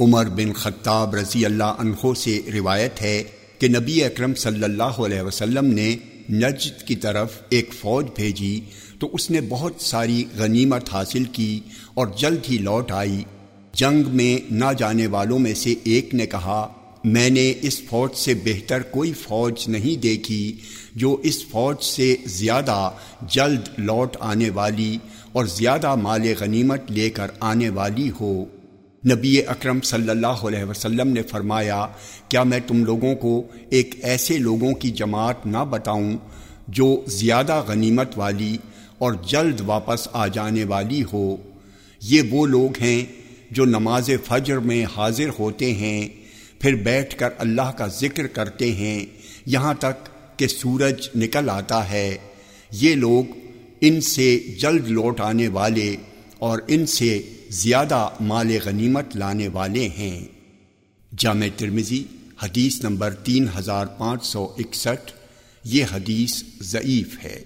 عمر بن خطاب رضی اللہ عنہ سے روایت ہے کہ نبی اکرم صلی اللہ علیہ وسلم نے نجد کی طرف ایک فوج بھیجی تو اس نے بہت ساری غنیمت حاصل کی اور جلد ہی لوٹ آئی۔ جنگ میں نہ جانے والوں میں سے ایک نے کہا، میں نے اس فوج سے بہتر کوئی فوج نہیں دیکھی جو اس فوج سے زیادہ جلد لوٹ آنے والی اور زیادہ مال غنیمت لے کر آنے والی ہو۔ نبی اکرم صلی اللہ علیہ وسلم نے فرمایا، کیا میں تم لوگوں کو ایک ایسے لوگوں کی جماعت نہ بتاؤں جو زیادہ غنیمت والی اور جلد واپس آ جانے والی ہو؟ یہ وہ لوگ ہیں جو نماز فجر میں حاضر ہوتے ہیں، پھر بیٹھ کر اللہ کا ذکر کرتے ہیں، یہاں تک کہ سورج نکل آتا ہے۔ یہ لوگ ان سے جلد لوٹ آنے والے اور ان سے زیادہ مال غنیمت لانے والے ہیں۔ جامع ترمزی حدیث نمبر تین ہزار پانچ سو اکسٹھ، یہ حدیث ضعیف ہے۔